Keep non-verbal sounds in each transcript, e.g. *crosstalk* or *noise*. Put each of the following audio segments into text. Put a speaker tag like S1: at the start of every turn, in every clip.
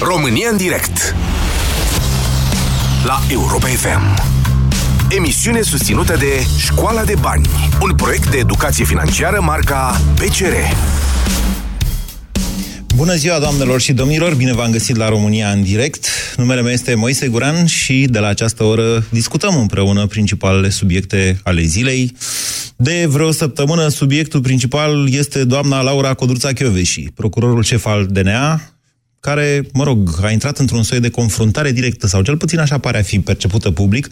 S1: România în direct La Europa FM Emisiune susținută de Școala de Bani Un proiect de educație financiară marca PCR
S2: Bună ziua, doamnelor și domnilor! Bine v-am găsit la România în direct. Numele meu este Moise Guran și de la această oră discutăm împreună principalele subiecte ale zilei. De vreo săptămână, subiectul principal este doamna Laura Codruța Chioveși, procurorul șef al DNA, care, mă rog, a intrat într-un soi de confruntare directă, sau cel puțin așa pare a fi percepută public,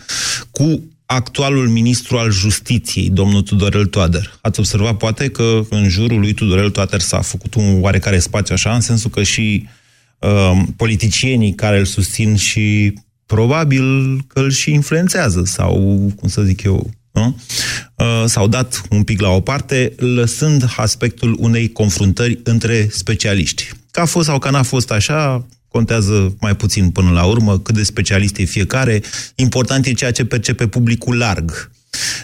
S2: cu actualul ministru al justiției, domnul Tudorel Toader. Ați observat poate că în jurul lui Tudorel Toader s-a făcut un oarecare spațiu așa, în sensul că și uh, politicienii care îl susțin și probabil că îl și influențează sau, cum să zic eu, nu? Uh, s-au dat un pic la o parte, lăsând aspectul unei confruntări între specialiști. Că a fost sau că n-a fost așa, contează mai puțin până la urmă, cât de specialist e fiecare. Important e ceea ce percepe publicul larg.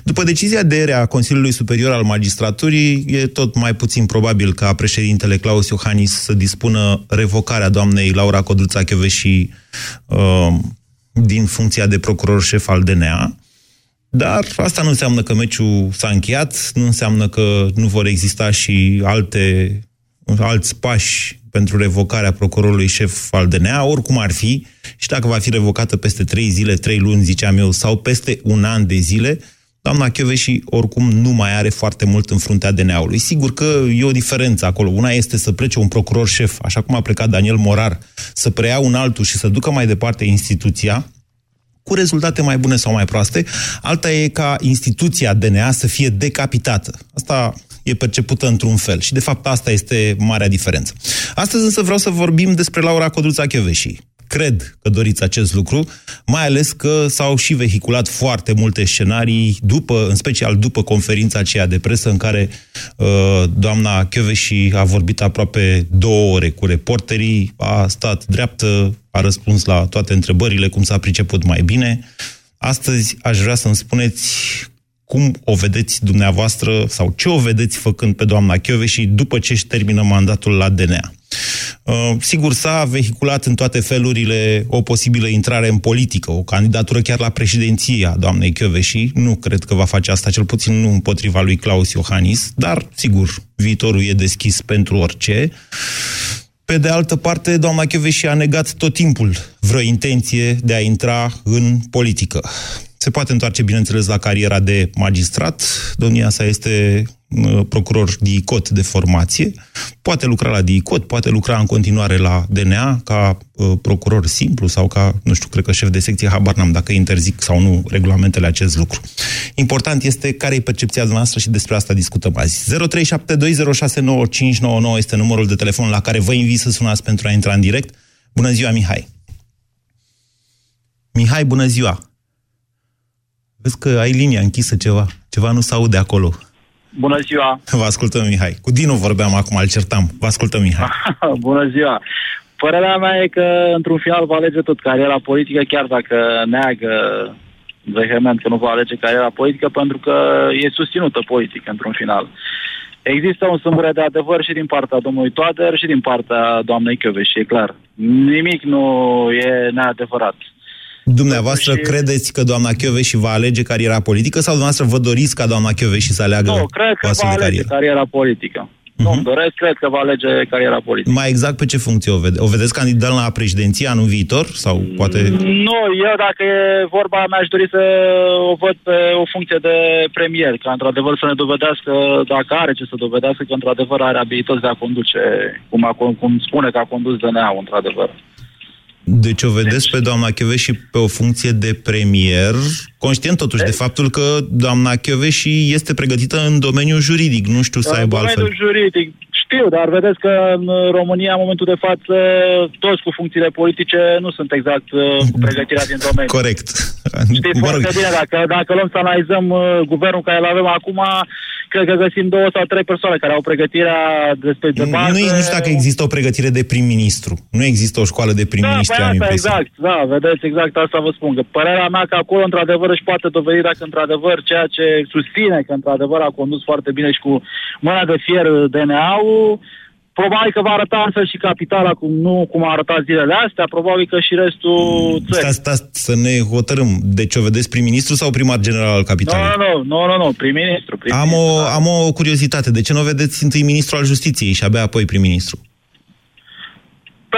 S2: După decizia de ere a Consiliului Superior al Magistraturii, e tot mai puțin probabil ca președintele Claus Iohannis să dispună revocarea doamnei Laura Codruța și uh, din funcția de procuror șef al DNA. Dar asta nu înseamnă că meciul s-a încheiat, nu înseamnă că nu vor exista și alte, alți pași pentru revocarea procurorului șef al DNA, oricum ar fi, și dacă va fi revocată peste trei zile, trei luni, ziceam eu, sau peste un an de zile, doamna și oricum nu mai are foarte mult în fruntea DNA-ului. Sigur că e o diferență acolo. Una este să plece un procuror șef, așa cum a plecat Daniel Morar, să preia un altul și să ducă mai departe instituția, cu rezultate mai bune sau mai proaste. Alta e ca instituția DNA să fie decapitată. Asta e percepută într-un fel. Și, de fapt, asta este marea diferență. Astăzi însă vreau să vorbim despre Laura Codruța Chioveși. Cred că doriți acest lucru, mai ales că s-au și vehiculat foarte multe scenarii, după, în special după conferința aceea de presă în care uh, doamna Chioveși a vorbit aproape două ore cu reporterii, a stat dreaptă, a răspuns la toate întrebările, cum s-a priceput mai bine. Astăzi aș vrea să-mi spuneți cum o vedeți dumneavoastră sau ce o vedeți făcând pe doamna și după ce își termină mandatul la DNA. Uh, sigur, s-a vehiculat în toate felurile o posibilă intrare în politică, o candidatură chiar la președinție a doamnei și Nu cred că va face asta, cel puțin nu împotriva lui Claus Iohannis, dar, sigur, viitorul e deschis pentru orice. Pe de altă parte, doamna și a negat tot timpul vreo intenție de a intra în politică. Se poate întoarce, bineînțeles, la cariera de magistrat. Domnia sa este uh, procuror DICOT de formație. Poate lucra la DICOT, poate lucra în continuare la DNA ca uh, procuror simplu sau ca, nu știu, cred că șef de secție, habar n-am dacă interzic sau nu regulamentele acest lucru. Important este care e percepția noastră și despre asta discutăm azi. 0372069599 este numărul de telefon la care vă invit să sunați pentru a intra în direct. Bună ziua, Mihai! Mihai, bună ziua! Vezi că ai linia închisă ceva. Ceva nu se aude acolo.
S3: Bună ziua!
S2: Vă ascultăm, Mihai. Cu Dinu vorbeam acum, îl certam. Vă ascultăm, Mihai. *laughs*
S3: Bună ziua! Părerea mea e că, într-un final, va alege tot cariera politică, chiar dacă neagă vehement că nu va alege cariera politică, pentru că e susținută politică, într-un final. Există un sâmbure de adevăr și din partea domnului Toader și din partea doamnei și e clar. Nimic nu e neadevărat.
S2: Dumneavoastră și... credeți că doamna și va alege cariera politică sau dumneavoastră vă doriți ca doamna și să aleagă
S3: Nu, cred că va alege carieră? cariera politică. Uh-huh. Nu-mi doresc, cred că va alege cariera politică.
S2: Mai exact pe ce funcție o, vede? o vedeți candidat la președinție anul viitor? Sau poate...
S3: Nu, eu dacă e vorba, mi-aș dori să o văd pe o funcție de premier, ca într-adevăr să ne dovedească, dacă are ce să dovedească, că într-adevăr are abilități de a conduce, cum, a, cum spune că a condus DNA-ul, într-adevăr.
S2: Deci o vedeți pe doamna și pe o funcție de premier, conștient totuși de, de faptul că doamna și este pregătită în domeniul juridic, nu știu să aibă altfel.
S3: În domeniul juridic, știu, dar vedeți că în România, în momentul de față, toți cu funcțiile politice nu sunt exact uh, cu pregătirea din domeniu.
S2: Corect.
S3: Știți mă foarte rog. bine, dacă, dacă luăm să analizăm uh, guvernul care îl avem acum, cred că găsim două sau trei persoane care au pregătirea despre de bază.
S2: Nu, nu știu dacă există o pregătire de prim-ministru. Nu există o școală de prim-ministru, da,
S3: păi exact, da, vedeți, exact asta vă spun. Că părerea mea că acolo, într-adevăr, își poate dovedi dacă, într-adevăr, ceea ce susține că, într-adevăr, a condus foarte bine și cu mâna de fier DNA-ul, probabil că va arăta însă și capitala, cum, nu cum a arătat zilele astea, probabil că și restul țării.
S2: Stați, stați, să ne hotărâm. Deci o vedeți prim-ministru sau primar general al capitalei?
S3: Nu, nu, nu, nu, nu, prim-ministru. Prim
S2: am, o, am o curiozitate. De ce nu o vedeți întâi ministru al justiției și abia apoi prim-ministru?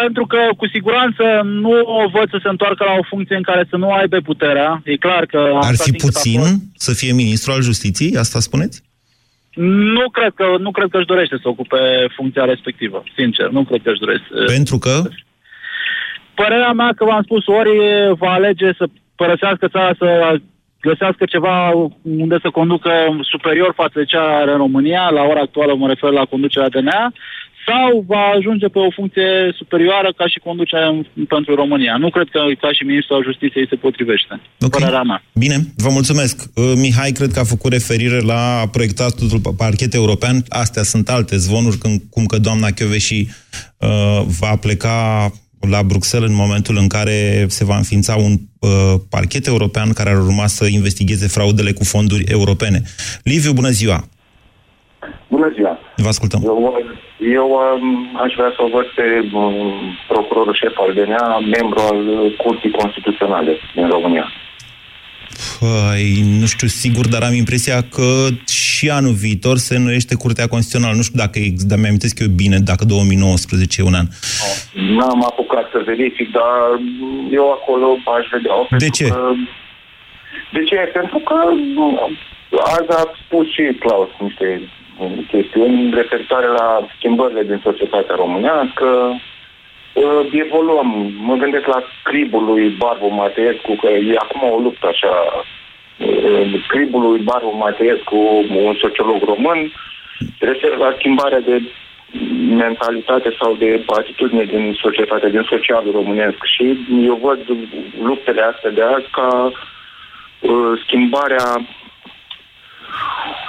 S3: pentru că cu siguranță nu o văd să se întoarcă la o funcție în care să nu aibă puterea. E clar că...
S2: Ar fi puțin să fie ministru al justiției? Asta spuneți?
S3: Nu cred că, nu cred că își dorește să ocupe funcția respectivă, sincer. Nu cred că își dorește.
S2: Pentru că?
S3: Părerea mea că v-am spus, ori va alege să părăsească țara, să găsească ceva unde să conducă superior față de cea are în România, la ora actuală mă refer la conducerea DNA, sau va ajunge pe o funcție superioară ca și conducerea pentru România. Nu cred că ca și ministrul al justiției se potrivește. Okay. mea.
S2: Bine, vă mulțumesc. Uh, Mihai cred că a făcut referire la proiectatul parchet european. Astea sunt alte zvonuri, când, cum că doamna Chioveși uh, va pleca la Bruxelles în momentul în care se va înființa un uh, parchet european care ar urma să investigheze fraudele cu fonduri europene. Liviu, bună ziua!
S4: Bună ziua!
S2: Vă ascultăm!
S4: Eu, eu um, aș vrea să o văd pe um, procurorul șef al DNA, membru al Curții Constituționale din România.
S2: Păi, nu știu sigur, dar am impresia că și anul viitor se înnoiește Curtea Constituțională. Nu știu dacă, dar mi-am eu bine, dacă 2019 e un an.
S4: N-am apucat să verific, dar eu acolo aș vedea.
S2: De ce? Că,
S4: de ce? Pentru că azi a spus și Claus niște chestiuni referitoare la schimbările din societatea românească, uh, evoluăm. Mă gândesc la cribul lui Barbu Mateescu, că e acum o luptă așa. Uh, cribul lui Barbu Mateescu, un sociolog român, se referă la schimbarea de mentalitate sau de atitudine din societate, din socialul românesc. Și eu văd luptele astea de azi ca uh, schimbarea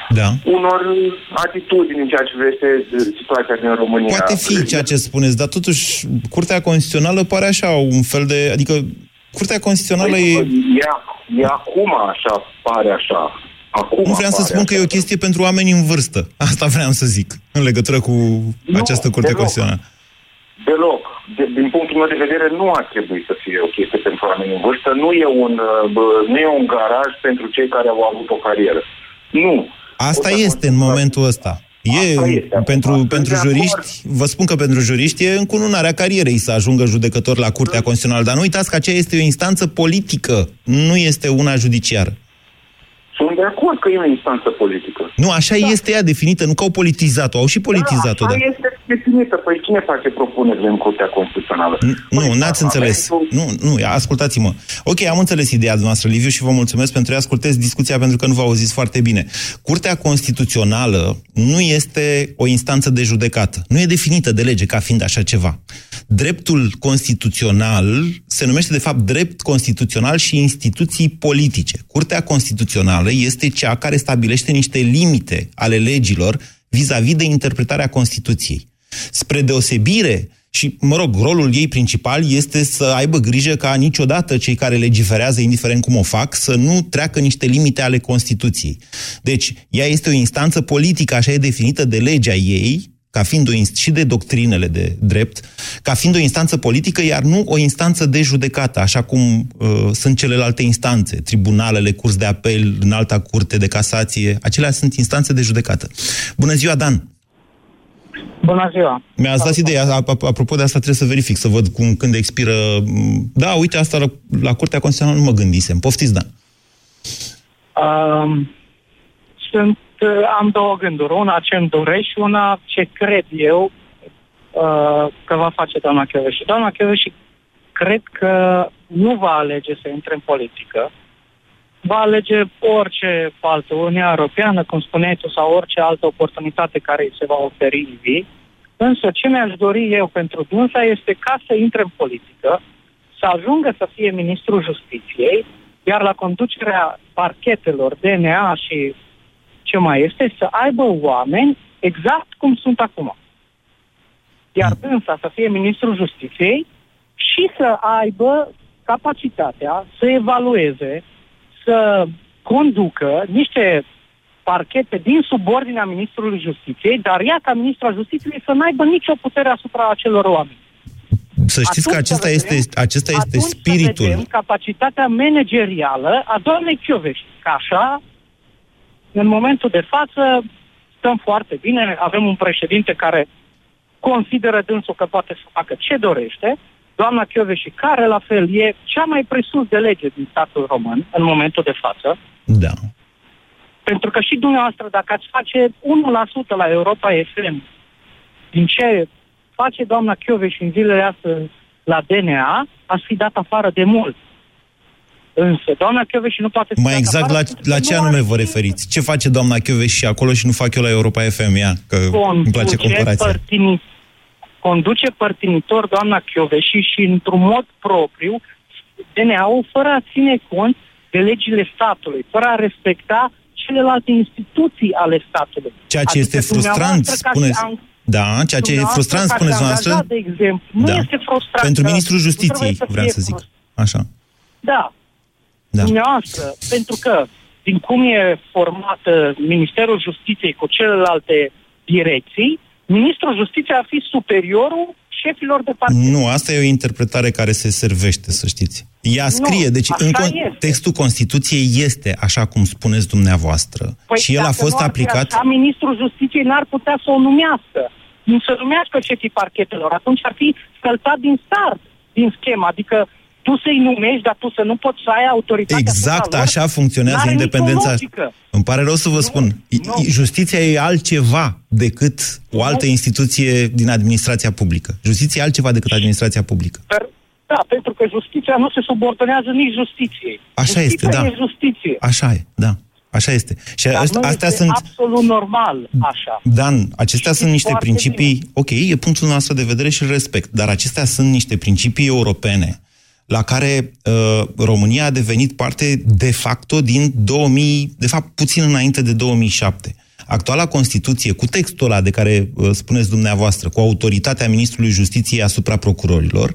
S2: da.
S4: unor atitudini în ceea ce privește situația din România.
S2: Poate fi ceea ce spuneți, dar totuși Curtea Constituțională pare așa un fel de... Adică Curtea Constituțională păi, e...
S4: e... E acum așa, pare așa. Acum
S2: nu vreau să spun așa. că e o chestie pentru oameni în vârstă. Asta vreau să zic, în legătură cu nu, această Curte deloc. Constituțională.
S4: Deloc. De, din punctul meu de vedere, nu ar trebui să fie o chestie pentru oameni în vârstă. Nu e un, bă, nu e un garaj pentru cei care au avut o carieră. Nu.
S2: Asta este în momentul ăsta. E, este, pentru, acum. pentru juriști, vă spun că pentru juriști e încununarea carierei să ajungă judecător la Curtea Constituțională, dar nu uitați că aceea este o instanță politică, nu este una judiciară.
S4: Sunt de acord că e o instanță politică.
S2: Nu, așa da. este ea definită, nu că au politizat-o, au și politizat-o.
S4: Da, așa da. este definită. Păi cine face propunerile în Curtea Constituțională?
S2: Nu, păi, n-ați înțeles. Pentru... Nu, nu, ascultați-mă. Ok, am înțeles ideea noastră, Liviu, și vă mulțumesc pentru că ascultez discuția pentru că nu v-au zis foarte bine. Curtea Constituțională nu este o instanță de judecată. Nu e definită de lege ca fiind așa ceva. Dreptul constituțional se numește, de fapt, drept constituțional și instituții politice. Curtea Constituțională este cea care stabilește niște limite ale legilor vis-a-vis de interpretarea Constituției. Spre deosebire, și, mă rog, rolul ei principal este să aibă grijă ca niciodată cei care legiferează, indiferent cum o fac, să nu treacă niște limite ale Constituției. Deci, ea este o instanță politică, așa e definită de legea ei, ca fiind o și de doctrinele de drept, ca fiind o instanță politică, iar nu o instanță de judecată, așa cum uh, sunt celelalte instanțe, tribunalele, curs de apel, în alta curte de casație, acelea sunt instanțe de judecată. Bună ziua, Dan!
S5: Bună ziua!
S2: Mi-ați dat ideea, apropo de asta trebuie să verific, să văd cum, când expiră... Da, uite, asta la, la Curtea Constituțională nu mă gândisem. Poftiți, Dan!
S5: Um, sunt, am două gânduri. Una ce îmi doresc și una ce cred eu uh, că va face doamna Și Doamna și cred că nu va alege să intre în politică, va alege orice altă Uniunea Europeană, cum spuneai tu, sau orice altă oportunitate care îi se va oferi în vii. Însă ce mi-aș dori eu pentru dânsa este ca să intre în politică, să ajungă să fie ministrul justiției, iar la conducerea parchetelor DNA și ce mai este, să aibă oameni exact cum sunt acum. Iar dânsa să fie ministrul justiției și să aibă capacitatea să evalueze să conducă niște parchete din subordinea Ministrului Justiției, dar ea, ca Ministra Justiției, să n-aibă nicio putere asupra acelor oameni.
S2: Să știți că acesta
S5: vedem,
S2: este, acesta este
S5: atunci
S2: spiritul.
S5: Să vedem capacitatea managerială a doamnei Chioveș. Că așa, în momentul de față, stăm foarte bine, avem un președinte care consideră dânsul că poate să facă ce dorește, doamna și care la fel e cea mai presus de lege din statul român în momentul de față.
S2: Da.
S5: Pentru că și dumneavoastră, dacă ați face 1% la Europa FM din ce face doamna și în zilele astea la DNA, ați fi dat afară de mult. Însă, doamna și nu poate...
S2: Mai exact, la, la ce anume vă referiți? Ce face doamna și acolo și nu fac eu la Europa FM? Ia, că îmi place comparația. Părtini,
S5: conduce părtinitor doamna Chioveși și într-un mod propriu DNA-ul fără a ține cont de legile statului, fără a respecta celelalte instituții ale statului.
S2: Ceea ce adică este frustrant, spuneți... Da, ceea ce e frustrant, spuneți noastră...
S5: de exemplu, nu da. este frustrant.
S2: Pentru Ministrul Justiției, vreau să zic. Așa.
S5: Da. Da. Dumneavoastră, pentru că din cum e format Ministerul Justiției cu celelalte direcții, Ministrul Justiției ar fi superiorul șefilor de partid.
S2: Nu, asta e o interpretare care se servește, să știți. Ea scrie, nu, deci în con- textul Constituției este așa cum spuneți dumneavoastră.
S5: Păi
S2: și el a fost aplicat...
S5: Așa, Ministrul Justiției n-ar putea să o numească. Nu să numească șefii parchetelor. Atunci ar fi scălțat din start din schemă. Adică tu să-i numești, dar tu să nu poți să ai autoritatea
S2: Exact așa lor, funcționează independența. Îmi pare rău să vă nu, spun. Nu. Justiția e altceva decât o altă nu. instituție din administrația publică. Justiția e altceva decât administrația publică. Per,
S5: da, pentru că justiția nu se subordonează nici justiției.
S2: Așa justiția este, da.
S5: e justiție.
S2: Așa e, da. Așa este.
S5: Și Dar astea, astea sunt absolut normal așa.
S2: Dan, acestea Știți sunt niște principii, bine. ok, e punctul nostru de vedere și respect, dar acestea sunt niște principii europene la care uh, România a devenit parte de facto din 2000, de fapt puțin înainte de 2007. Actuala Constituție, cu textul ăla de care uh, spuneți dumneavoastră, cu autoritatea Ministrului Justiției asupra procurorilor,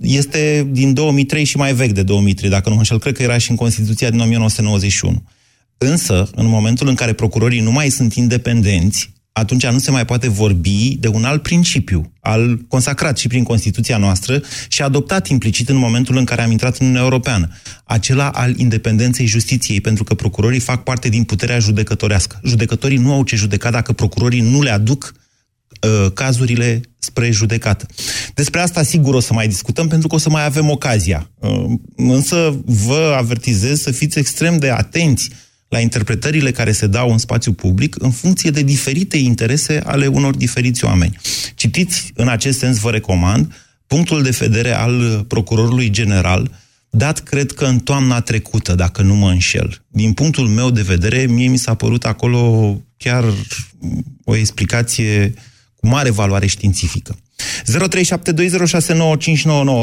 S2: este din 2003 și mai vechi de 2003, dacă nu mă înșel, cred că era și în Constituția din 1991. Însă, în momentul în care procurorii nu mai sunt independenți, atunci nu se mai poate vorbi de un alt principiu, al consacrat și prin Constituția noastră și adoptat implicit în momentul în care am intrat în Uniunea Europeană, acela al independenței justiției, pentru că procurorii fac parte din puterea judecătorească. Judecătorii nu au ce judeca dacă procurorii nu le aduc uh, cazurile spre judecată. Despre asta sigur o să mai discutăm pentru că o să mai avem ocazia. Uh, însă vă avertizez să fiți extrem de atenți la interpretările care se dau în spațiu public în funcție de diferite interese ale unor diferiți oameni. Citiți, în acest sens vă recomand, punctul de vedere al procurorului general, dat cred că în toamna trecută, dacă nu mă înșel. Din punctul meu de vedere, mie mi s-a părut acolo chiar o explicație cu mare valoare științifică.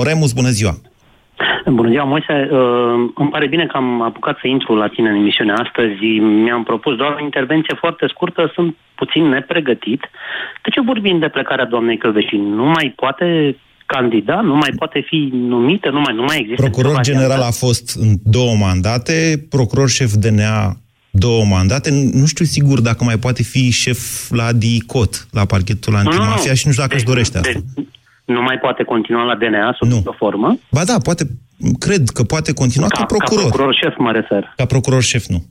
S2: 0372069599 Remus, bună ziua!
S6: Bună ziua, Moise. Uh, îmi pare bine că am apucat să intru la tine în emisiunea astăzi. Mi-am propus doar o intervenție foarte scurtă. Sunt puțin nepregătit. De ce vorbim de plecarea doamnei Călveși? Nu mai poate candida, nu mai poate fi numită, nu mai, nu mai există.
S2: Procuror general a fost în două mandate, procuror șef DNA două mandate. Nu știu sigur dacă mai poate fi șef la DICOT, la parchetul antimafia, nu, și nu știu dacă deci, își dorește asta. Deci,
S6: nu mai poate continua la DNA sub nu. o formă?
S2: Ba da, poate, cred că poate continua ca, ca procuror.
S6: Ca procuror șef mă refer.
S2: Ca procuror șef nu.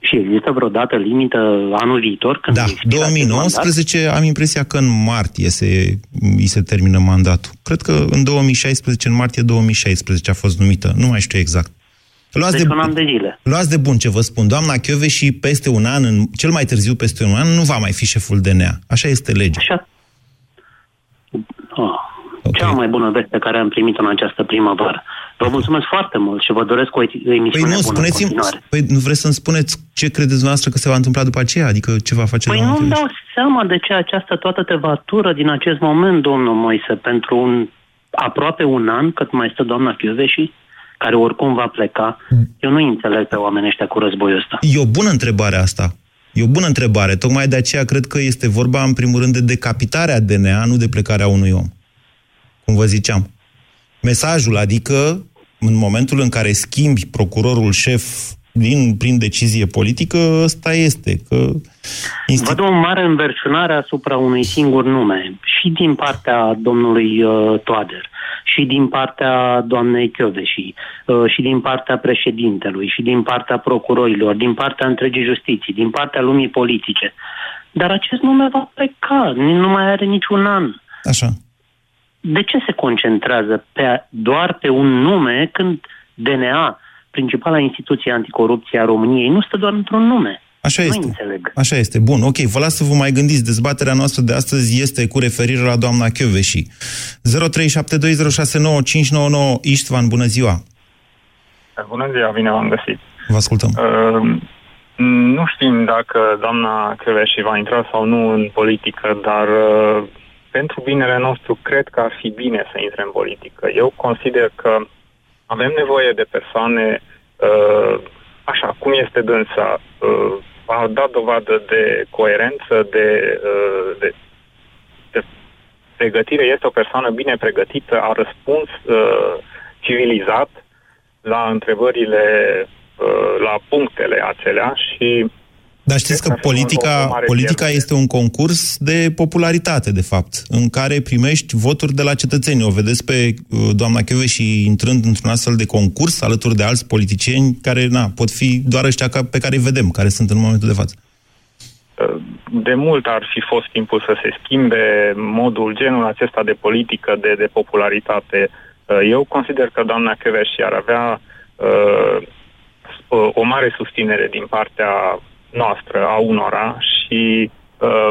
S6: Și există vreodată limită anul viitor? Când
S2: da, 2019 am impresia că în martie se, îi se termină mandatul. Cred că în 2016, în martie 2016 a fost numită, nu mai știu exact.
S6: Luați deci de, un an de zile.
S2: Luați de bun ce vă spun. Doamna Chiove și peste un an, în, cel mai târziu peste un an, nu va mai fi șeful DNA. Așa este legea. Așa,
S6: Oh, okay. Cea mai bună veste care am primit-o în această primăvară. Vă mulțumesc foarte mult și vă doresc o emisiune păi nu, bună spuneți în
S2: Păi nu vreți să-mi spuneți ce credeți noastră că se va întâmpla după aceea? Adică ce va face
S6: Păi nu-mi dau seama de ce această toată tevatură din acest moment, domnul Moise, pentru un aproape un an, cât mai stă doamna și care oricum va pleca. Mm. Eu nu înțeleg pe oamenii ăștia cu războiul ăsta.
S2: E o bună întrebare asta. E o bună întrebare. Tocmai de aceea cred că este vorba, în primul rând, de decapitarea DNA, nu de plecarea unui om. Cum vă ziceam. Mesajul, adică, în momentul în care schimbi procurorul șef din, prin decizie politică, ăsta este. Că
S6: Instit... Văd o mare înverșunare asupra unui singur nume, și din partea domnului uh, Toader, și din partea doamnei Chioveși, uh, și din partea președintelui, și din partea procurorilor, din partea întregii justiții, din partea lumii politice. Dar acest nume va pleca, nu mai are niciun an.
S2: Așa.
S6: De ce se concentrează pe, doar pe un nume când DNA, principala instituție anticorupție a României, nu stă doar într-un nume?
S2: Așa nu este. Înțeleg. Așa este. Bun, ok. Vă las să vă mai gândiți. Dezbaterea noastră de astăzi este cu referire la doamna Chioveși. 0372069599 Iștvan, bună ziua!
S7: Bună ziua, bine v-am găsit.
S2: Vă ascultăm. Uh,
S7: nu știm dacă doamna Chioveși va intra sau nu în politică, dar uh, pentru binele nostru cred că ar fi bine să intre în politică. Eu consider că avem nevoie de persoane uh, așa, cum este dânsa, uh, a dat dovadă de coerență, de, uh, de, de pregătire. Este o persoană bine pregătită, a răspuns uh, civilizat la întrebările, uh, la punctele acelea și
S2: dar știți că politica, politica este un concurs de popularitate, de fapt, în care primești voturi de la cetățeni. O vedeți pe uh, doamna și intrând într-un astfel de concurs alături de alți politicieni care na, pot fi doar ăștia pe care îi vedem, care sunt în momentul de față.
S7: Uh, de mult ar fi fost timpul să se schimbe modul, genul acesta de politică, de, de popularitate. Uh, eu consider că doamna și ar avea uh, o mare susținere din partea noastră, a unora și uh,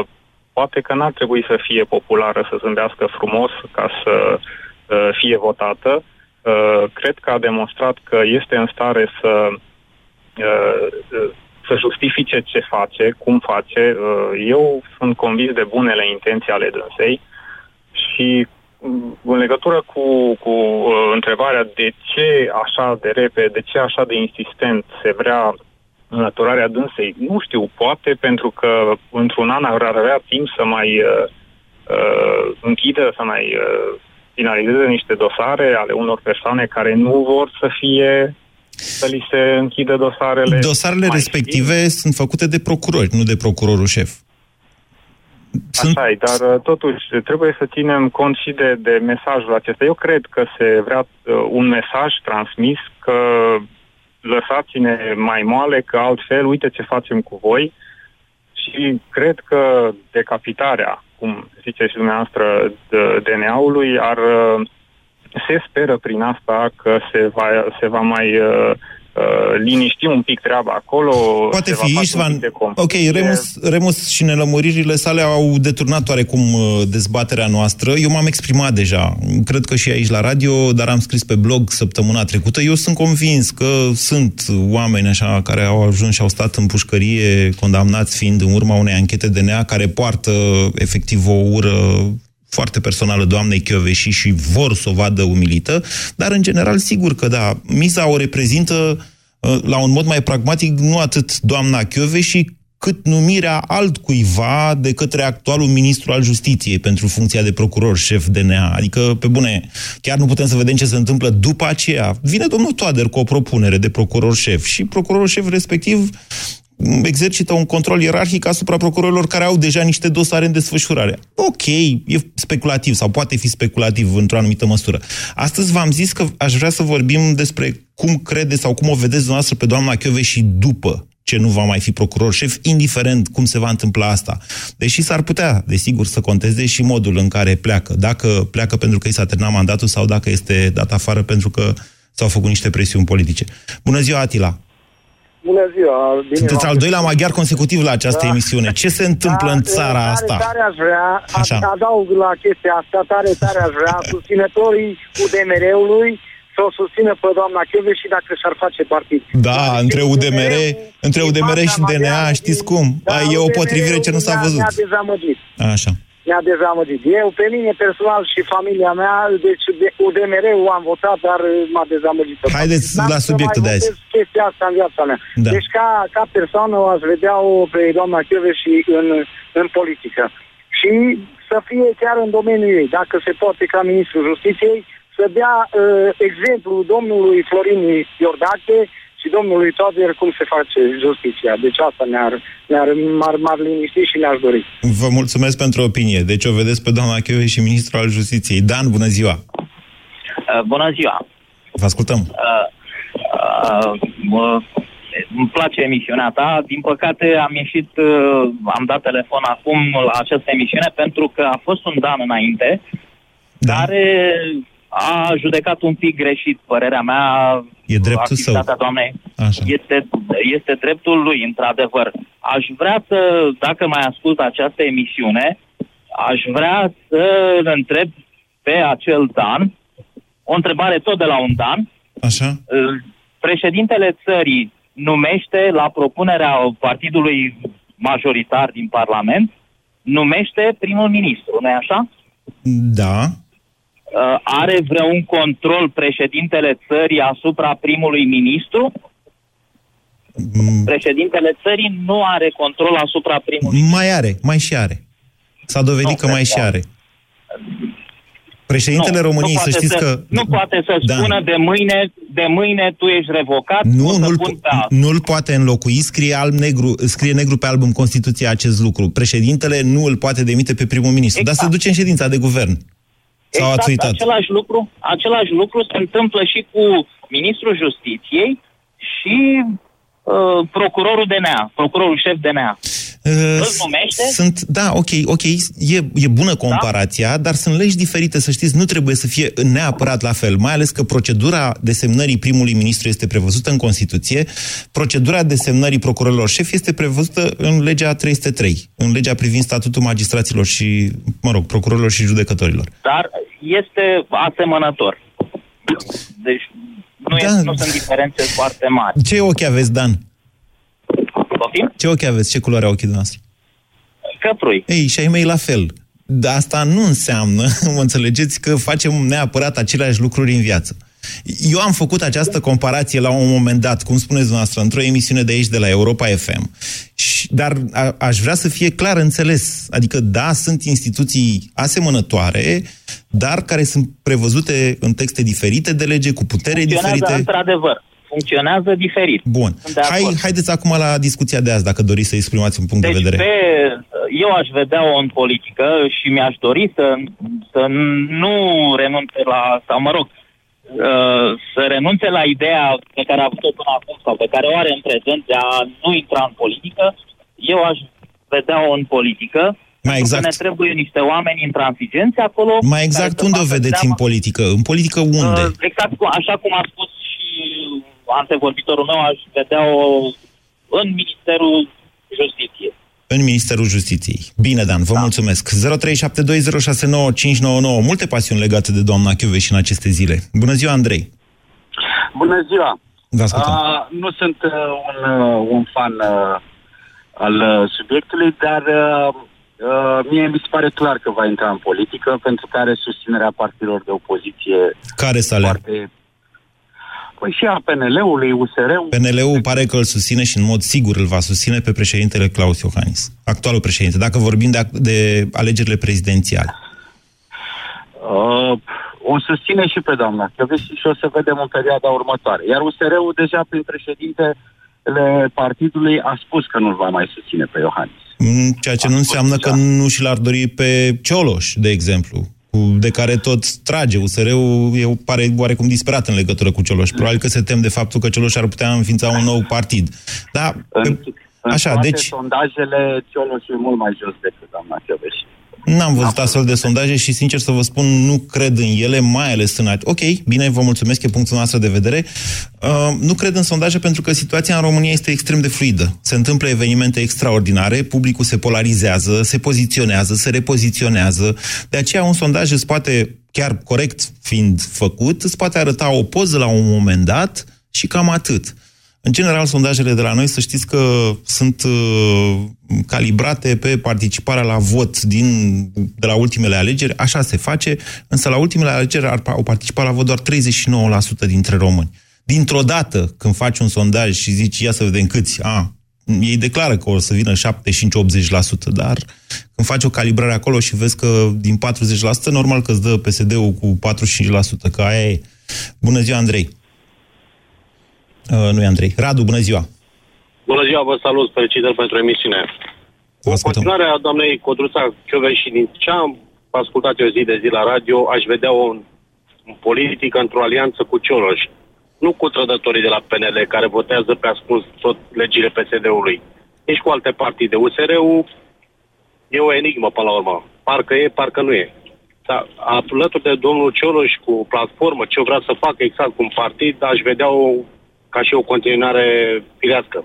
S7: poate că n-ar trebui să fie populară, să zâmbească frumos ca să uh, fie votată. Uh, cred că a demonstrat că este în stare să uh, să justifice ce face, cum face. Uh, eu sunt convins de bunele intenții ale dânsei și mm, în legătură cu, cu uh, întrebarea de ce așa de repede, de ce așa de insistent se vrea înlăturarea dânsei. Nu știu, poate pentru că într-un an ar avea timp să mai uh, uh, închidă, să mai uh, finalizeze niște dosare ale unor persoane care nu vor să fie să li se închidă dosarele.
S2: Dosarele respective știi? sunt făcute de procurori, nu de procurorul șef.
S7: Sunt... Așa e, dar uh, totuși trebuie să ținem cont și de, de mesajul acesta. Eu cred că se vrea uh, un mesaj transmis că lăsați-ne mai moale, că altfel, uite ce facem cu voi. Și cred că decapitarea, cum zice și dumneavoastră, DNA-ului, ar, se speră prin asta că se va, se va mai uh, uh, liniști un pic treaba acolo.
S2: Poate fi, Ișvan. Ok, Remus, Remus și nelămuririle sale au deturnat oarecum uh, dezbaterea noastră. Eu m-am exprimat deja, cred că și aici la radio, dar am scris pe blog săptămâna trecută. Eu sunt convins că sunt oameni așa care au ajuns și au stat în pușcărie, condamnați fiind în urma unei anchete DNA care poartă efectiv o ură foarte personală doamnei Chioveși și vor să o vadă umilită, dar în general sigur că da, miza o reprezintă uh, la un mod mai pragmatic nu atât doamna Chioveși, cât numirea altcuiva de către actualul ministru al justiției pentru funcția de procuror șef DNA. Adică, pe bune, chiar nu putem să vedem ce se întâmplă după aceea. Vine domnul Toader cu o propunere de procuror șef și procurorul șef respectiv exercită un control ierarhic asupra procurorilor care au deja niște dosare în desfășurare. Ok, e speculativ sau poate fi speculativ într-o anumită măsură. Astăzi v-am zis că aș vrea să vorbim despre cum crede sau cum o vedeți dumneavoastră pe doamna Chiove și după ce nu va mai fi procuror șef, indiferent cum se va întâmpla asta. Deși s-ar putea, desigur, să conteze și modul în care pleacă. Dacă pleacă pentru că i s-a terminat mandatul sau dacă este dat afară pentru că s-au făcut niște presiuni politice. Bună ziua, Atila!
S8: Bună ziua!
S2: Bine Sunteți al doilea maghiar consecutiv la această da. emisiune. Ce se întâmplă da, în țara
S8: tare,
S2: asta?
S8: Tare aș vrea, Așa. adaug la chestia asta, tare, tare aș vrea, *laughs* susținătorii UDMR-ului să o susțină pe doamna Chioveș și dacă și-ar face partid.
S2: Da, Dar între UDMR, între UDMR și DNA, știți cum? Da, e o potrivire ce nu s-a văzut.
S8: Ne-a dezamăgit.
S2: Așa
S8: mi-a dezamăgit. Eu, pe mine personal și familia mea, deci de UDMR-ul am votat, dar m-a dezamăgit.
S2: Haideți N-am la subiectul de azi.
S8: chestia asta în viața mea. Da. Deci ca, ca persoană aș vedea-o pe doamna Chiove și în, în politică. Și să fie chiar în domeniul ei, dacă se poate ca ministrul justiției, să dea uh, exemplu domnului Florin Iordache și domnului Toader cum se face justiția. Deci asta ne-ar, ne-ar, m-ar, m-ar liniști și ne-aș dori.
S2: Vă mulțumesc pentru opinie. Deci o vedeți pe doamna Chiove și ministrul al justiției. Dan, bună ziua!
S9: Uh, bună ziua!
S2: Vă ascultăm! Uh,
S9: uh, uh, îmi place emisiunea ta. Din păcate am ieșit, uh, am dat telefon acum la această emisiune pentru că a fost un dan înainte da. care a judecat un pic greșit, părerea mea.
S2: E dreptul său.
S9: doamnei. Așa. Este, este dreptul lui, într-adevăr. Aș vrea să, dacă mai ascult această emisiune, aș vrea să îl întreb pe acel Dan, o întrebare tot de la un Dan.
S2: Așa.
S9: Președintele țării numește la propunerea partidului majoritar din Parlament, numește primul ministru, nu-i așa?
S2: Da.
S9: Uh, are vreun control președintele țării asupra primului ministru? Mm. Președintele țării nu are control asupra primului
S2: Mai are, mai și are. S-a dovedit nu, că mai și are. Președintele nu, României, nu să știți
S9: să,
S2: că...
S9: Nu poate să da. spună de mâine, de mâine tu ești revocat,
S2: nu, nu-l, nu-l poate înlocui, scrie, alb, negru, scrie negru pe alb în Constituție acest lucru. Președintele nu îl poate demite pe primul ministru, exact. dar se duce în ședința de guvern. Sau exact,
S9: uitat. Același lucru, același lucru se întâmplă și cu ministrul justiției și uh, procurorul DNA, procurorul șef DNA. Uh, Îl numește?
S2: Sunt, da, ok, ok, e, e bună da? comparația, da? dar sunt legi diferite, să știți, nu trebuie să fie neapărat la fel, mai ales că procedura desemnării primului ministru este prevăzută în Constituție, procedura desemnării procurorilor șef este prevăzută în legea 303, în legea privind statutul magistraților și, mă rog, procurorilor și judecătorilor.
S9: Dar este asemănător. Deci nu, da. e, nu sunt diferențe foarte mari.
S2: Ce ochi aveți, Dan?
S9: Poftim?
S2: Ce ochi aveți? Ce culoare au ochii dumneavoastră?
S9: Căprui.
S2: Ei, și ai mei la fel. Dar asta nu înseamnă, *laughs* mă înțelegeți, că facem neapărat aceleași lucruri în viață. Eu am făcut această comparație la un moment dat, cum spuneți dumneavoastră, într-o emisiune de aici, de la Europa FM, și, dar a, aș vrea să fie clar înțeles. Adică, da, sunt instituții asemănătoare, dar care sunt prevăzute în texte diferite de lege, cu putere diferite.
S9: într-adevăr funcționează diferit.
S2: Bun. Hai, haideți acum la discuția de azi, dacă doriți să exprimați un punct
S9: deci
S2: de vedere.
S9: Pe, eu aș vedea-o în politică și mi-aș dori să, să nu renunțe la, sau mă rog, uh, să renunțe la ideea pe care a avut-o până acum sau pe care o are în prezent de a nu intra în politică. Eu aș vedea-o în politică
S2: mai exact.
S9: ne trebuie niște oameni intransigenți acolo.
S2: Mai exact unde o vedeți în politică? În politică unde? Uh,
S9: exact, așa cum a spus și antevorbitorul meu, aș vedea-o în Ministerul Justiției.
S2: În Ministerul Justiției. Bine, Dan, vă da. mulțumesc. 0372069599. Multe pasiuni legate de doamna și în aceste zile. Bună ziua, Andrei!
S10: Bună ziua!
S2: Vă ascultăm.
S10: Uh, nu sunt uh, un, uh, un fan uh, al uh, subiectului, dar uh, uh, mie mi se pare clar că va intra în politică, pentru că are susținerea partidelor de opoziție
S2: care să
S10: foarte, Păi și a PNL-ului, USR-ul...
S2: PNL-ul pare că îl susține și în mod sigur îl va susține pe președintele Claus Iohannis, actualul președinte, dacă vorbim de, de alegerile prezidențiale.
S10: Uh, o susține și pe doamna Chioveși și o să vedem în perioada următoare. Iar USR-ul deja prin președintele partidului a spus că nu-l va mai susține pe Iohannis.
S2: Mm, ceea ce a nu înseamnă deja. că nu și l-ar dori pe Cioloș, de exemplu de care tot trage. USR-ul e, pare oarecum disperat în legătură cu Cioloș. Probabil că se tem de faptul că Cioloș ar putea înființa un nou partid. Da,
S10: în, așa, în deci... sondajele Cioloș e mult mai jos decât doamna Cioloș.
S2: N-am văzut astfel de sondaje și, sincer să vă spun, nu cred în ele, mai ales în... Ok, bine, vă mulțumesc, e punctul nostru de vedere. Uh, nu cred în sondaje pentru că situația în România este extrem de fluidă. Se întâmplă evenimente extraordinare, publicul se polarizează, se poziționează, se repoziționează. De aceea un sondaj îți poate, chiar corect fiind făcut, îți poate arăta o poză la un moment dat și cam atât. În general, sondajele de la noi, să știți că sunt uh, calibrate pe participarea la vot din, de la ultimele alegeri. Așa se face, însă la ultimele alegeri au participat la vot doar 39% dintre români. Dintr-o dată, când faci un sondaj și zici, ia să vedem câți, a, ei declară că o să vină 75-80%, dar când faci o calibrare acolo și vezi că din 40%, normal că îți dă PSD-ul cu 45%, că aia e. Bună ziua, Andrei! Uh, nu e Andrei. Radu, bună ziua!
S11: Bună ziua, vă salut, felicitări pentru emisiune. În continuare a doamnei Codruța și din ce am ascultat eu zi de zi la radio, aș vedea o, o politică într-o alianță cu Cioloș. Nu cu trădătorii de la PNL, care votează pe ascuns tot legile PSD-ului. Nici cu alte partide. USR-ul e o enigmă până la urmă. Parcă e, parcă nu e. Dar alături de domnul Cioloș cu platformă, ce vrea să facă exact cu un partid, aș vedea o, ca și o continuare firească.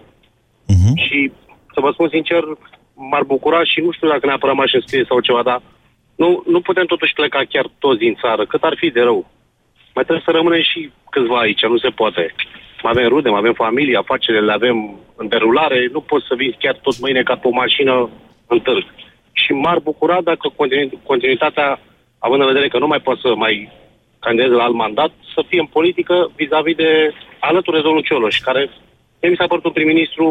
S11: Uh-huh. Și să vă spun sincer, m-ar bucura și nu știu dacă neapărat m-aș înscrie sau ceva, dar nu, nu putem totuși pleca chiar toți din țară, cât ar fi de rău. Mai trebuie să rămânem și câțiva aici, nu se poate. Mai avem rude, mai avem familie, afacerile le avem în derulare, nu poți să vii chiar tot mâine ca pe o mașină în târg. Și m-ar bucura dacă continuitatea, având în vedere că nu mai pot să mai candidez la alt mandat, să fie în politică vis-a-vis de alături de domnul Cioloș, care mi s-a părut un prim-ministru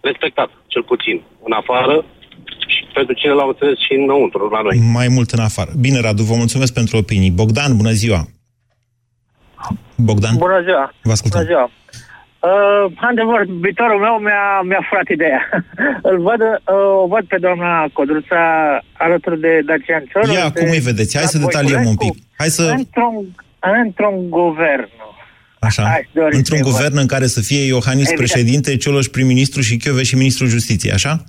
S11: respectat, cel puțin, în afară, și pentru cine l-au înțeles și înăuntru, la noi.
S2: Mai mult în afară. Bine, Radu, vă mulțumesc pentru opinii. Bogdan, bună ziua! Bogdan?
S12: Bună ziua!
S2: Vă ascultăm.
S12: Bună ziua! Uh, adevăr, viitorul meu mi-a, mi-a furat ideea. *laughs* Îl văd, uh, o văd pe doamna Codruța alături de Dacian Cioroș.
S2: Ia, cum îi vedeți? Hai să detaliem un pic. Hai să...
S12: Într-un, într-un guvern.
S2: Așa. Într-un guvern în care să fie Iohannis exact. președinte, Cioloș prim-ministru și Chioveș și ministrul justiției, așa?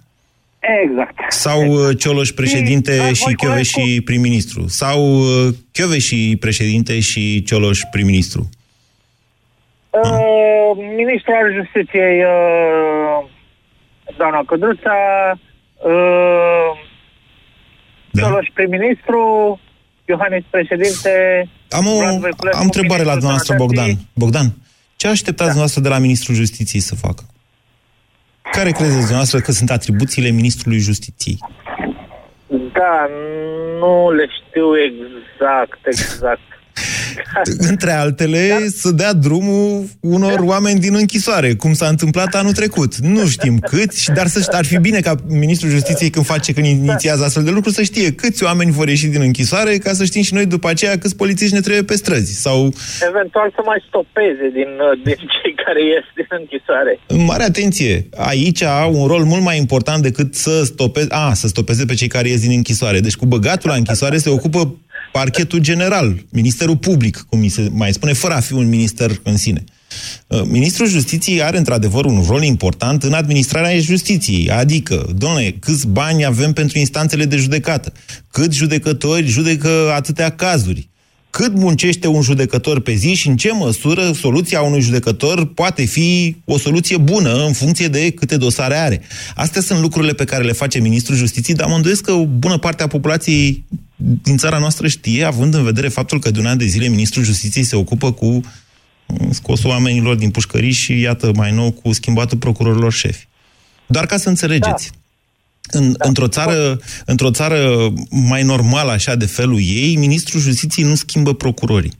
S12: Exact.
S2: Sau uh, exact. Cioloș președinte și, și Chioveș și prim-ministru. Sau uh, Chioveș și președinte și Cioloș prim-ministru.
S12: Uh, ministrul al Justiției, uh, doamna Cădruța, uh, da. Cioloș prim-ministru, Iohannis președinte...
S2: Am o am întrebare la dumneavoastră, Bogdan. Bogdan, ce așteptați da. dumneavoastră de la Ministrul Justiției să facă? Care credeți dumneavoastră că sunt atribuțiile Ministrului Justiției?
S12: Da, nu le știu exact, exact.
S2: Între altele, Dar... să dea drumul unor oameni din închisoare, cum s-a întâmplat anul trecut. Nu știm câți, dar să, ar fi bine ca Ministrul Justiției când face, când inițiază astfel de lucruri, să știe câți oameni vor ieși din închisoare, ca să știm și noi după aceea câți polițiști ne trebuie pe străzi. Sau...
S12: Eventual să mai stopeze din, din cei care ies din închisoare.
S2: Mare atenție! Aici au un rol mult mai important decât să stopeze, a, să stopeze pe cei care ies din închisoare. Deci cu băgatul la închisoare se ocupă parchetul general, Ministerul Public, cum mi se mai spune, fără a fi un minister în sine. Uh, Ministrul Justiției are într-adevăr un rol important în administrarea justiției, adică, domnule, câți bani avem pentru instanțele de judecată, câți judecători judecă atâtea cazuri, cât muncește un judecător pe zi și în ce măsură soluția unui judecător poate fi o soluție bună în funcție de câte dosare are. Astea sunt lucrurile pe care le face Ministrul Justiției, dar mă îndoiesc că o bună parte a populației din țara noastră știe, având în vedere faptul că de un an de zile Ministrul Justiției se ocupă cu uh, scosul oamenilor din pușcării și, iată, mai nou, cu schimbatul procurorilor șefi. Doar ca să înțelegeți. Da. În, da. într-o, țară, într-o țară mai normală, așa, de felul ei, Ministrul Justiției nu schimbă procurorii.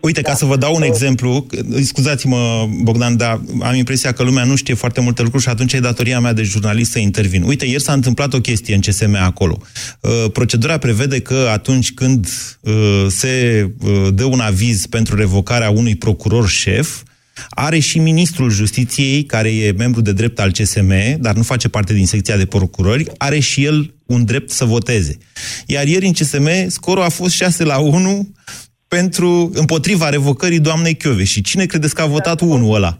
S2: Uite, ca să vă dau un exemplu, scuzați-mă, Bogdan, dar am impresia că lumea nu știe foarte multe lucruri și atunci e datoria mea de jurnalist să intervin. Uite, ieri s-a întâmplat o chestie în CSM acolo. Uh, procedura prevede că atunci când uh, se uh, dă un aviz pentru revocarea unui procuror șef, are și ministrul justiției, care e membru de drept al CSM, dar nu face parte din secția de procurori, are și el un drept să voteze. Iar ieri în CSM scorul a fost 6 la 1 pentru, împotriva revocării doamnei Chiove. Și cine credeți că a votat unul ăla?
S12: 6-2.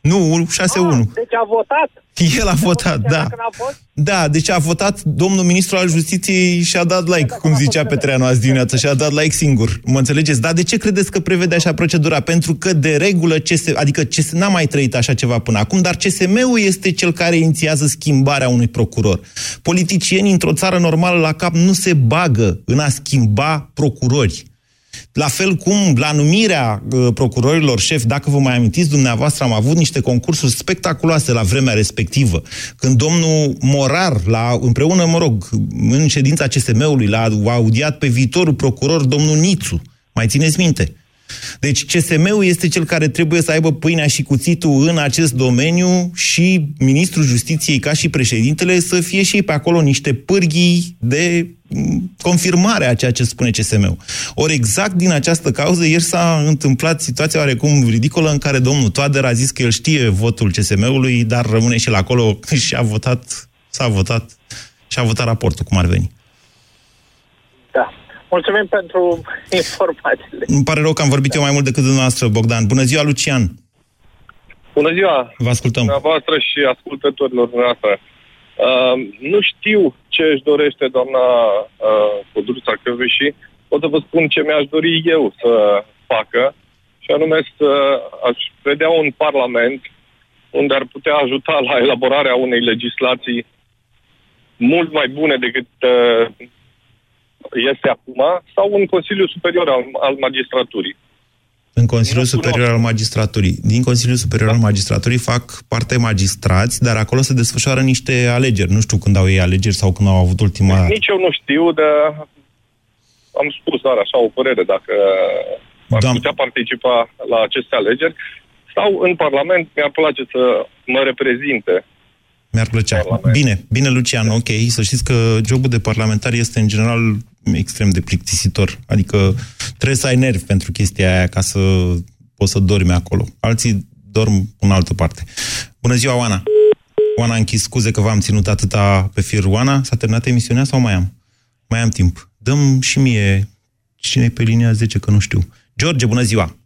S2: Nu, 6-1. Ah,
S12: deci a votat?
S2: El a votat, da. Da, deci a votat domnul ministru al justiției și a dat like, cum zicea Petreanu azi dimineață, și a dat like singur. Mă înțelegeți? Dar de ce credeți că prevede așa procedura? Pentru că de regulă, CS, adică CS, n-a mai trăit așa ceva până acum, dar CSM-ul este cel care inițiază schimbarea unui procuror. Politicienii într-o țară normală la cap nu se bagă în a schimba procurori. La fel cum la numirea uh, procurorilor șef, dacă vă mai amintiți dumneavoastră, am avut niște concursuri spectaculoase la vremea respectivă. Când domnul Morar, la, împreună, mă rog, în ședința CSM-ului, l-a audiat pe viitorul procuror, domnul Nițu. Mai țineți minte? Deci CSM-ul este cel care trebuie să aibă pâinea și cuțitul în acest domeniu și ministrul justiției ca și președintele să fie și pe acolo niște pârghii de confirmare a ceea ce spune CSM-ul. Ori exact din această cauză, ieri s-a întâmplat situația oarecum ridicolă în care domnul Toader a zis că el știe votul CSM-ului, dar rămâne și la acolo *laughs* și a votat, s-a votat și a votat raportul, cum ar veni.
S12: Da. Mulțumim pentru informațiile.
S2: Îmi pare rău că am vorbit eu mai mult decât dumneavoastră, Bogdan. Bună ziua, Lucian!
S13: Bună ziua!
S2: Vă ascultăm.
S13: Dumneavoastră și ascultătorilor noastre. Uh, nu știu ce își dorește doamna uh, Codruța Căveși. Pot să vă spun ce mi-aș dori eu să facă și anume să aș vedea un parlament unde ar putea ajuta la elaborarea unei legislații mult mai bune decât uh, este acum, sau un Consiliu Superior al, al Magistraturii.
S2: În Consiliul Superior al Magistraturii. Din Consiliul Superior al Magistraturii fac parte magistrați, dar acolo se desfășoară niște alegeri. Nu știu când au ei alegeri sau când au avut ultima...
S13: Nici eu nu știu, dar am spus doar așa o părere, dacă ar Doamne. putea participa la aceste alegeri. Sau în Parlament mi-ar place să mă reprezinte
S2: mi-ar plăcea. Bine, bine, Lucian, ok. Să știți că jobul de parlamentar este în general extrem de plictisitor. Adică trebuie să ai nervi pentru chestia aia ca să poți să dormi acolo. Alții dorm în altă parte. Bună ziua, Oana! Oana, a închis scuze că v-am ținut atâta pe fir. Oana, s-a terminat emisiunea sau mai am? Mai am timp. Dăm și mie cine pe linia 10, că nu știu. George, bună ziua!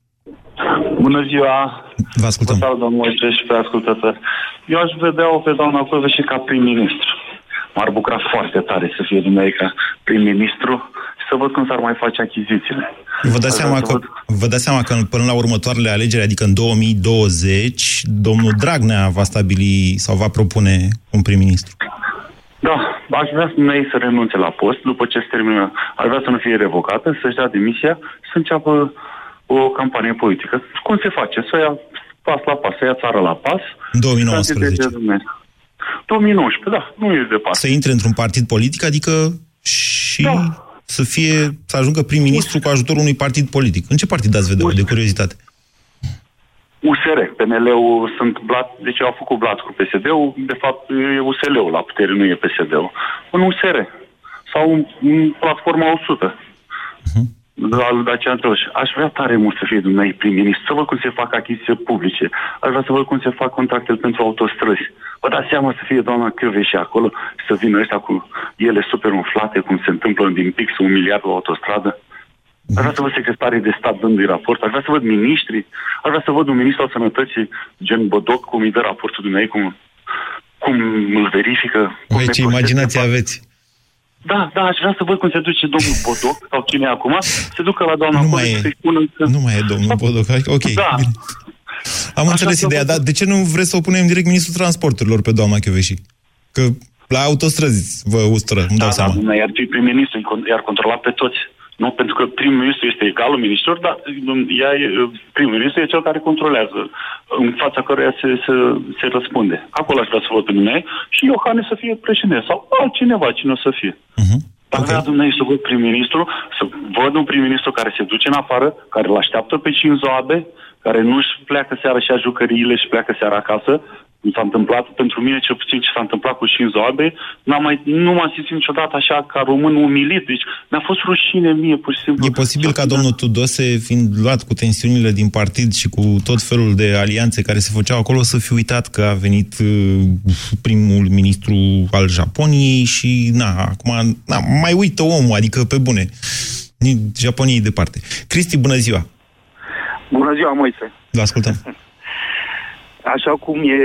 S14: Bună ziua!
S2: Vă ascultăm.
S14: Vă salut, domnul Moise, și pe ascultători. Eu aș vedea-o pe doamna Cove și ca prim-ministru. M-ar bucura foarte tare să fie dumneavoastră ca prim-ministru și să văd cum s-ar mai face achizițiile.
S2: Vă dați, seama că, văd... vă dați seama că până la următoarele alegeri, adică în 2020, domnul Dragnea va stabili sau va propune un prim-ministru.
S14: Da, aș vrea să să renunțe la post după ce se termină. Aș vrea să nu fie revocată, să-și dea demisia, să înceapă o campanie politică. Cum se face? Să ia pas la pas, să ia țara la pas.
S2: 2019.
S14: 2019, da, nu e departe.
S2: Să intre într-un partid politic, adică și da. să fie, să ajungă prim-ministru cu ajutorul unui partid politic. În ce partid ați vedea, de curiozitate?
S14: USR, PNL-ul sunt blat, deci au făcut blat cu PSD-ul, de fapt e USL-ul la putere, nu e PSD-ul. Un USR sau în platforma 100. Uh-huh al Dacian Troș. Aș vrea tare mult să fie dumneavoastră prim-ministru, să văd cum se fac achiziții publice, aș vrea să văd cum se fac contractele pentru autostrăzi. Vă dați seama să fie doamna Chiove și acolo, să vină ăștia cu ele super umflate, cum se întâmplă din pix un miliard la autostradă? Aș vrea să văd secretarii de stat dându-i raport, aș vrea să văd ministri, aș vrea să văd un ministru al sănătății, gen Bodoc, cum îi dă raportul dumneavoastră, cum, cum îl verifică.
S2: Cum ce imaginație aveți!
S14: Da, da, aș vrea să văd cum se duce domnul Bodoc, sau cine e acum, se ducă la doamna
S2: nu mai e, să-i spună că... Nu mai e domnul Bodoc, ok. Da. Bine. Am Așa înțeles ideea, dar de ce nu vreți să o punem direct ministrul transporturilor pe doamna Chioveși? Că la autostrăzi vă ustură, îmi dau
S14: da,
S2: seama.
S14: Da, iar prim-ministru i-ar controla pe toți. Nu? Pentru că primul ministru este egalul ministrul, dar ea e, primul ministru e cel care controlează, în fața căruia se, se, se răspunde. Acolo aș vrea să văd pe mine și Iohannis să fie președinte sau altcineva cine o să fie. Uh-huh. Dar okay. vrea dumneavoastră să văd prim-ministru, să văd un prim-ministru care se duce în afară, care îl așteaptă pe Cinzoabe, care nu-și pleacă seara și a jucăriile și pleacă seara acasă, mi s-a întâmplat, pentru mine cel puțin ce s-a întâmplat cu Shinzo Abe, n-am mai, nu m-am simțit niciodată așa ca român umilit, deci mi-a fost rușine mie, pur și simplu.
S2: E posibil ca domnul Tudose, fiind luat cu tensiunile din partid și cu tot felul de alianțe care se făceau acolo, să fi uitat că a venit uh, primul ministru al Japoniei și, na, acum, na, mai uită omul, adică pe bune. Japoniei departe. Cristi, bună ziua!
S15: Bună ziua, Moise!
S2: Vă ascultăm! *laughs*
S15: Așa cum e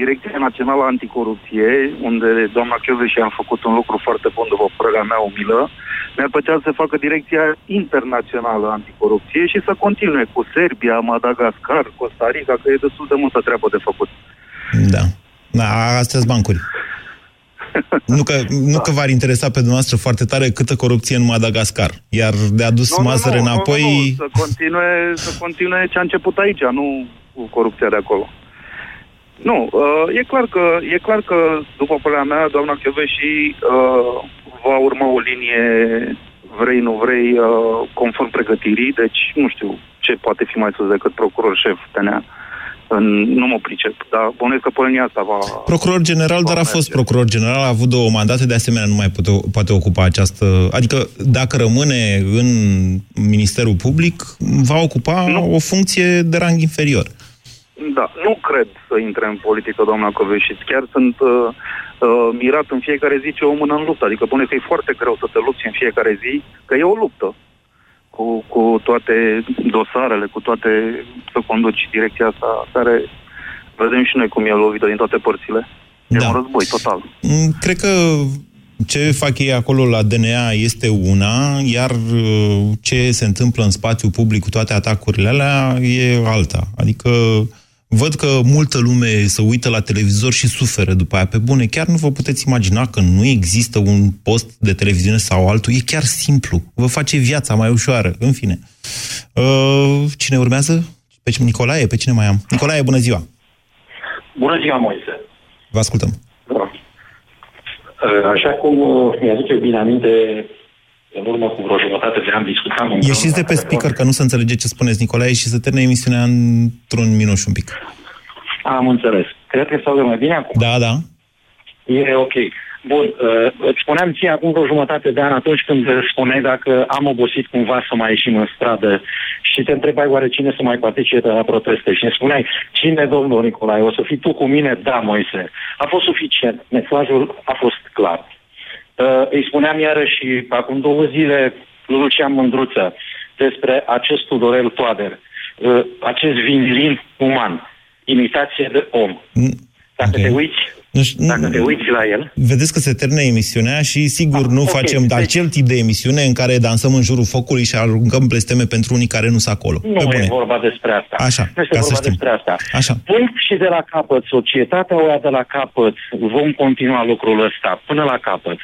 S15: Direcția Națională Anticorupție, unde doamna și a făcut un lucru foarte bun, după părerea mea umilă, mi-ar plăcea să facă Direcția Internațională Anticorupție și să continue cu Serbia, Madagascar, Costa Rica, că e destul de multă treabă de făcut.
S2: Da. Da, astea bancuri. nu că, nu că v-ar interesa pe dumneavoastră foarte tare câtă corupție în Madagascar, iar de adus nu, mazăre nu, nu, înapoi... Nu, nu,
S15: să continue, să continue ce a început aici, nu cu corupția de acolo. Nu, uh, e, clar că, e clar că, după părerea mea, doamna și uh, va urma o linie vrei, nu vrei, uh, conform pregătirii, deci nu știu ce poate fi mai sus decât procuror șef TNA. nu mă pricep, dar bănuiesc că Polonia asta va...
S2: Procuror general, dar a fost procuror general, a avut două mandate, de asemenea nu mai poate, poate ocupa această... Adică dacă rămâne în Ministerul Public, va ocupa nu. o funcție de rang inferior.
S15: Da, nu cred să intre în politică, doamna Coveșiț. Chiar sunt uh, uh, mirat în fiecare zi ce o mână în luptă. Adică pune că e foarte greu să te lupți în fiecare zi, că e o luptă cu, cu toate dosarele, cu toate să conduci direcția asta, care vedem și noi cum e lovită din toate părțile. E da. un război total.
S2: Mm, cred că ce fac ei acolo la DNA este una, iar uh, ce se întâmplă în spațiu public cu toate atacurile alea e alta. Adică Văd că multă lume se uită la televizor și suferă după aia. Pe bune, chiar nu vă puteți imagina că nu există un post de televiziune sau altul. E chiar simplu. Vă face viața mai ușoară. În fine. Uh, cine urmează? Pe cine? Nicolae? Pe cine mai am? Nicolae, bună ziua!
S16: Bună ziua, Moise!
S2: Vă ascultăm. Da.
S16: Uh, așa cum uh, mi-aduce bine aminte în urmă cu vreo jumătate de ani discutam...
S2: Ieșiți de pe speaker, că nu se înțelege ce spuneți, Nicolae, și să termine emisiunea într-un minut și un pic.
S16: Am înțeles. Cred că stau de mai bine acum.
S2: Da, da.
S16: E ok. Bun, uh, îți spuneam ție acum vreo jumătate de ani atunci când spuneai dacă am obosit cumva să mai ieșim în stradă și te întrebai oare cine să mai participe la proteste și ne spuneai cine, domnul Nicolae, o să fii tu cu mine? Da, Moise. A fost suficient. Mesajul a fost clar. Uh, îi spuneam iarăși acum două zile lui Lucian Mândruță despre acest Tudorel Toader, uh, acest vinilin uman, imitație de om. Mm, Dacă okay. te uiți dacă te uiți la el...
S2: Vedeți că se termină emisiunea și sigur nu okay, facem deci... acel tip de emisiune în care dansăm în jurul focului și aruncăm blesteme pentru unii care nu sunt acolo.
S16: Nu e vorba despre asta.
S2: Așa,
S16: nu este
S2: ca
S16: vorba
S2: să știm.
S16: despre asta.
S2: Așa.
S16: Punct și de la capăt, societatea o ia de la capăt, vom continua lucrul ăsta până la capăt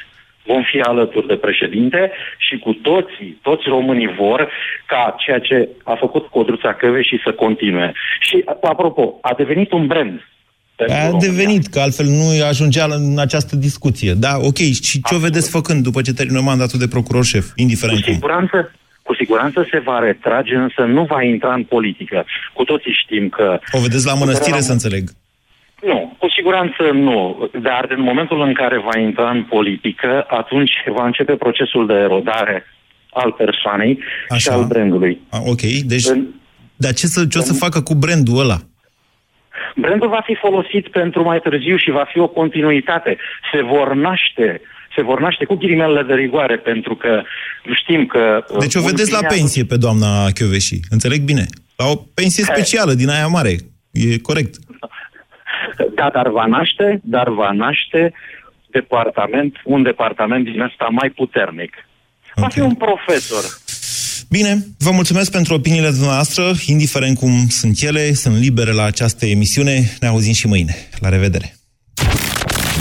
S16: vom fi alături de președinte și cu toții, toți românii vor ca ceea ce a făcut Codruța și să continue. Și, apropo, a devenit un brand.
S2: A România. devenit, că altfel nu ajungea în această discuție. Da, ok. Și ce o vedeți făcând după ce termină mandatul de procuror șef, indiferent
S16: cu siguranță, cu siguranță se va retrage, însă nu va intra în politică. Cu toții știm că...
S2: O vedeți la mănăstire, să înțeleg.
S16: Nu, cu siguranță nu. Dar în momentul în care va intra în politică, atunci va începe procesul de erodare al persoanei Așa. și al brandului.
S2: A, ok, deci... În, dar ce să, ce o să facă cu brandul ăla?
S16: Brandul va fi folosit pentru mai târziu și va fi o continuitate. Se vor naște se vor naște cu ghirimelele de rigoare, pentru că știm că...
S2: Deci o vedeți la pensie pe doamna Chioveși, înțeleg bine? La o pensie specială din aia mare, e corect.
S16: Da, dar va naște, dar va naște departament, un departament din ăsta mai puternic. Va okay. fi un profesor.
S2: Bine, vă mulțumesc pentru opiniile dumneavoastră, indiferent cum sunt ele, sunt libere la această emisiune. Ne auzim și mâine. La revedere!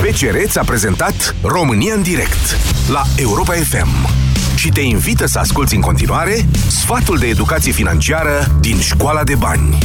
S1: BCR ți-a prezentat România în direct la Europa FM și te invită să asculti în continuare sfatul de educație financiară din Școala de Bani.